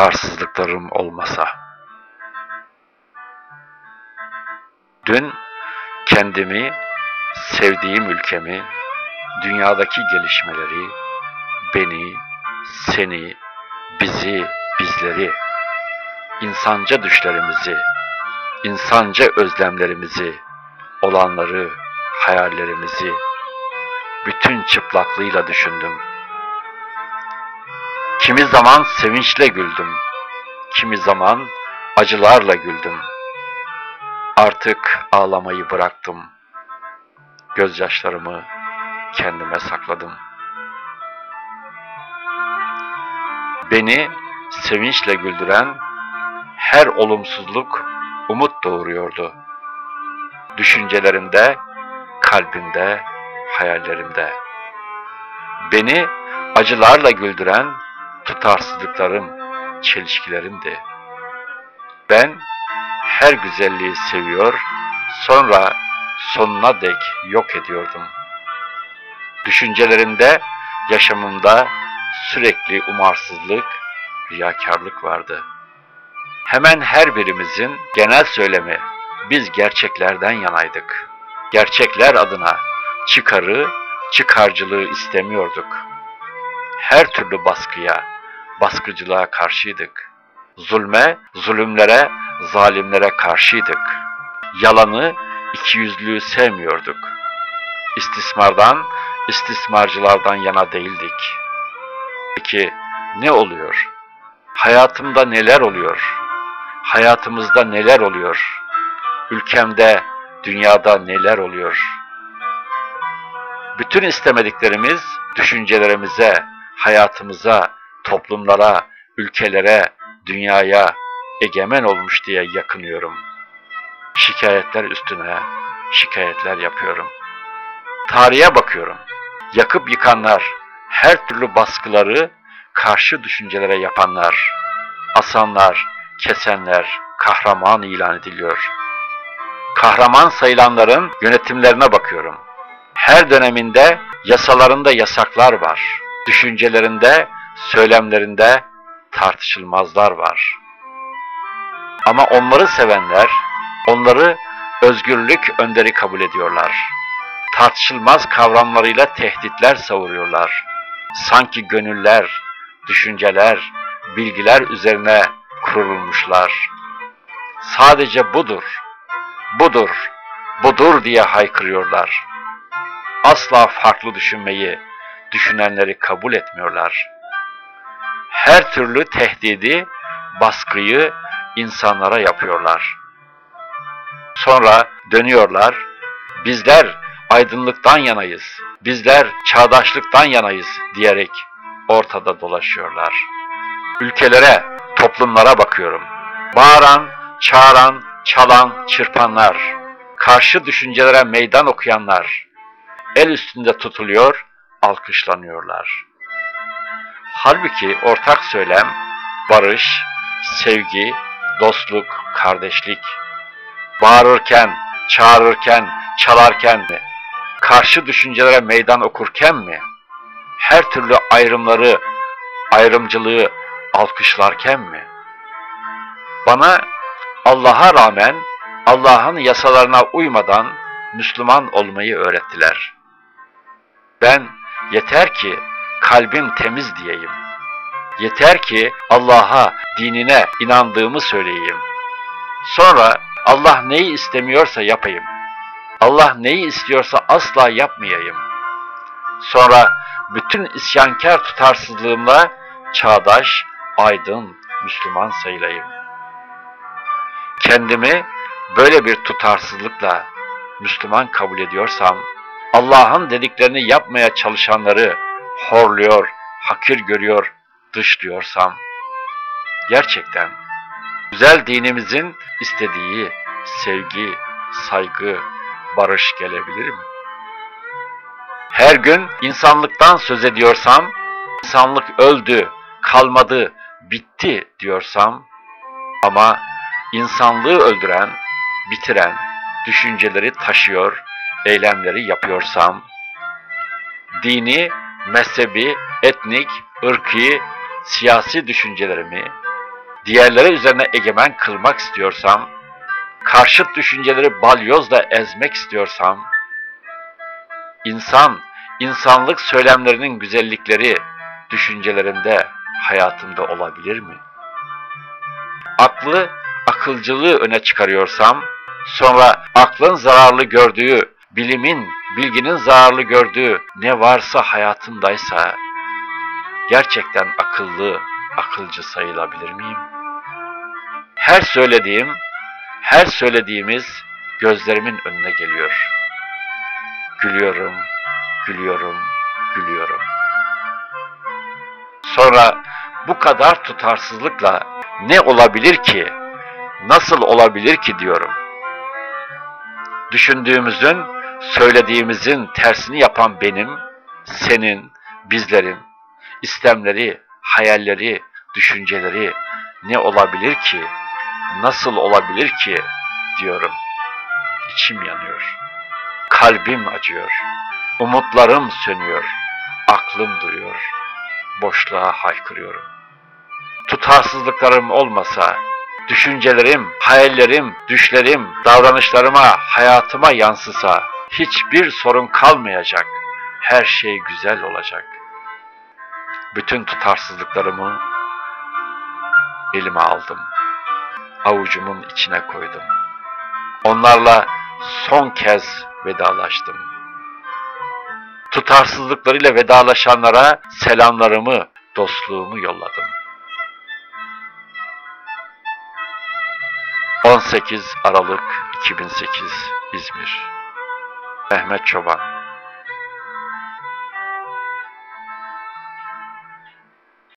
tutarsızlıklarım olmasa. Dün kendimi, sevdiğim ülkemi, dünyadaki gelişmeleri, beni, seni, bizi, bizleri, insanca düşlerimizi, insanca özlemlerimizi, olanları, hayallerimizi bütün çıplaklığıyla düşündüm. Kimi zaman sevinçle güldüm, kimi zaman acılarla güldüm. Artık ağlamayı bıraktım. Gözyaşlarımı kendime sakladım. Beni sevinçle güldüren her olumsuzluk umut doğuruyordu. Düşüncelerimde, kalbimde, hayallerimde. Beni acılarla güldüren tutarsızlıklarım, çelişkilerimdi. Ben her güzelliği seviyor, sonra sonuna dek yok ediyordum. Düşüncelerimde, yaşamımda sürekli umarsızlık, riyakarlık vardı. Hemen her birimizin genel söylemi, biz gerçeklerden yanaydık. Gerçekler adına çıkarı, çıkarcılığı istemiyorduk. Her türlü baskıya, baskıcılığa karşıydık. Zulme, zulümlere, zalimlere karşıydık. Yalanı, ikiyüzlülüğü sevmiyorduk. İstismardan, istismarcılardan yana değildik. Peki ne oluyor? Hayatımda neler oluyor? Hayatımızda neler oluyor? Ülkemde, dünyada neler oluyor? Bütün istemediklerimiz düşüncelerimize, hayatımıza, toplumlara, ülkelere, dünyaya egemen olmuş diye yakınıyorum. Şikayetler üstüne şikayetler yapıyorum. Tarihe bakıyorum. Yakıp yıkanlar, her türlü baskıları karşı düşüncelere yapanlar, asanlar, kesenler kahraman ilan ediliyor. Kahraman sayılanların yönetimlerine bakıyorum. Her döneminde yasalarında yasaklar var. Düşüncelerinde, söylemlerinde tartışılmazlar var. Ama onları sevenler, onları özgürlük önderi kabul ediyorlar. Tartışılmaz kavramlarıyla tehditler savuruyorlar. Sanki gönüller, düşünceler, bilgiler üzerine kurulmuşlar. Sadece budur, budur, budur diye haykırıyorlar. Asla farklı düşünmeyi, düşünenleri kabul etmiyorlar. Her türlü tehdidi, baskıyı insanlara yapıyorlar. Sonra dönüyorlar, bizler aydınlıktan yanayız, bizler çağdaşlıktan yanayız diyerek ortada dolaşıyorlar. Ülkelere, toplumlara bakıyorum. Bağıran, çağıran, çalan, çırpanlar, karşı düşüncelere meydan okuyanlar, el üstünde tutuluyor, alkışlanıyorlar. Halbuki ortak söylem, barış, sevgi, dostluk, kardeşlik. Bağırırken, çağırırken, çalarken mi? Karşı düşüncelere meydan okurken mi? Her türlü ayrımları, ayrımcılığı alkışlarken mi? Bana Allah'a rağmen Allah'ın yasalarına uymadan Müslüman olmayı öğrettiler. Ben yeter ki kalbim temiz diyeyim. Yeter ki Allah'a, dinine inandığımı söyleyeyim. Sonra Allah neyi istemiyorsa yapayım. Allah neyi istiyorsa asla yapmayayım. Sonra bütün isyankar tutarsızlığımla çağdaş, aydın, Müslüman sayılayım. Kendimi böyle bir tutarsızlıkla Müslüman kabul ediyorsam, Allah'ın dediklerini yapmaya çalışanları horluyor, hakir görüyor, dışlıyorsam, gerçekten güzel dinimizin istediği sevgi, saygı, barış gelebilir mi? Her gün insanlıktan söz ediyorsam, insanlık öldü, kalmadı, bitti diyorsam ama insanlığı öldüren, bitiren düşünceleri taşıyor, eylemleri yapıyorsam, dini, mezhebi, etnik, ırkı, siyasi düşüncelerimi, diğerleri üzerine egemen kılmak istiyorsam, karşıt düşünceleri balyozla ezmek istiyorsam, insan, insanlık söylemlerinin güzellikleri düşüncelerinde, hayatımda olabilir mi? Aklı, akılcılığı öne çıkarıyorsam, sonra aklın zararlı gördüğü, bilimin, bilginin zararlı gördüğü ne varsa hayatımdaysa, gerçekten akıllı, akılcı sayılabilir miyim? Her söylediğim, her söylediğimiz gözlerimin önüne geliyor. Gülüyorum, gülüyorum, gülüyorum. Sonra bu kadar tutarsızlıkla ne olabilir ki, nasıl olabilir ki diyorum. Düşündüğümüzün, söylediğimizin tersini yapan benim, senin, bizlerin, istemleri, hayalleri, düşünceleri ne olabilir ki, nasıl olabilir ki diyorum. İçim yanıyor. Kalbim acıyor. Umutlarım sönüyor. Aklım duruyor. Boşluğa haykırıyorum. Tutarsızlıklarım olmasa, düşüncelerim, hayallerim, düşlerim, davranışlarıma, hayatıma yansısa hiçbir sorun kalmayacak. Her şey güzel olacak. Bütün tutarsızlıklarımı elime aldım. Avucumun içine koydum. Onlarla son kez vedalaştım. Tutarsızlıklarıyla vedalaşanlara selamlarımı, dostluğumu yolladım. 18 Aralık 2008 İzmir Mehmet Çoban